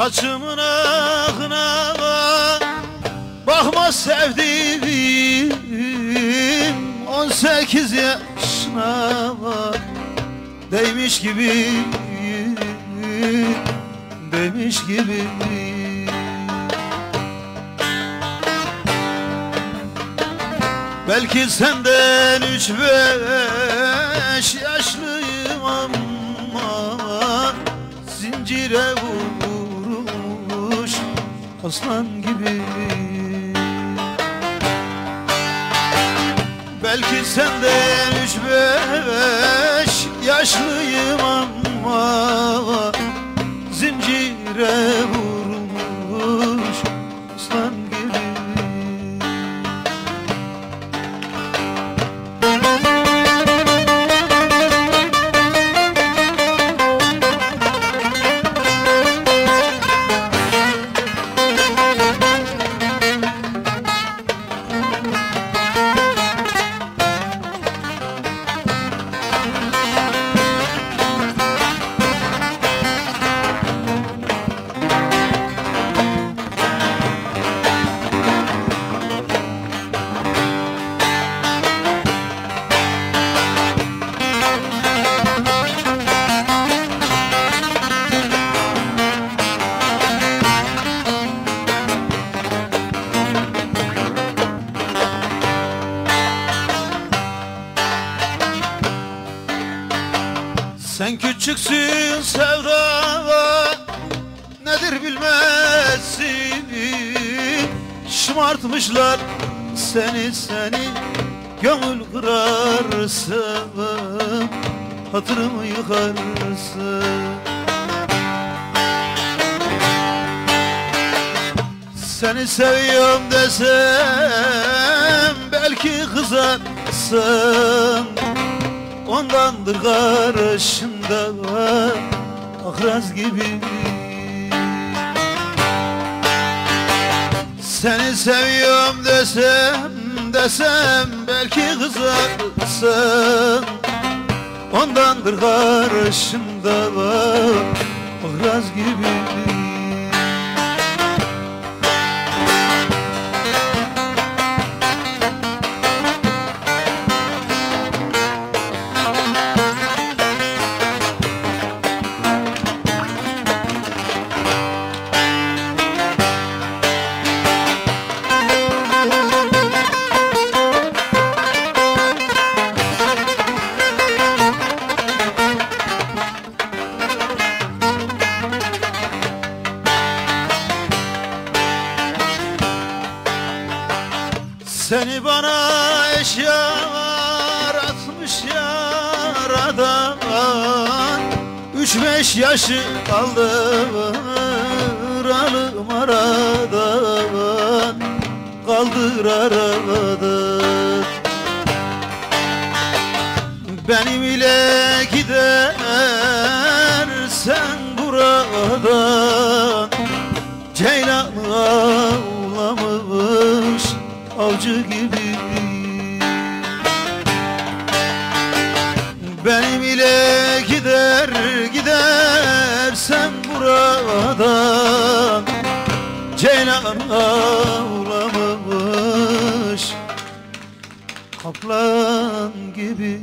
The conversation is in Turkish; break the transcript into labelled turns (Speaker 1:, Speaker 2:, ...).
Speaker 1: Saçımın akına Bakma sevdiğim 18 yaşına Değmiş gibi Değmiş gibi. Belki senden üç beş yaşlıyım ama Zincire vurmuş aslan gibi. Belki senden üç beş yaşlıyım ama Zincire vurmuş aslan gibi Sen küçüksün sevda Nedir bilmezsin? Şımartmışlar seni seni Gönül kırarsın Hatırımı yıkarsın. Seni seviyorum desem Belki kızarsın Ondandır karşında Akraz gibi. Seni seviyorum desem desem Belki kızarsın. Ondandır karşımda Akraz gibi Seni bana eşyar atmış yaradan Üç beş yaşı kaldır alım aradan Kaldır aradan Benim ile gidersen buradan. Ceylan avlamış avcı gibi. Benim ile gider gidersen buradan Ceylan avlamamış kaplan gibi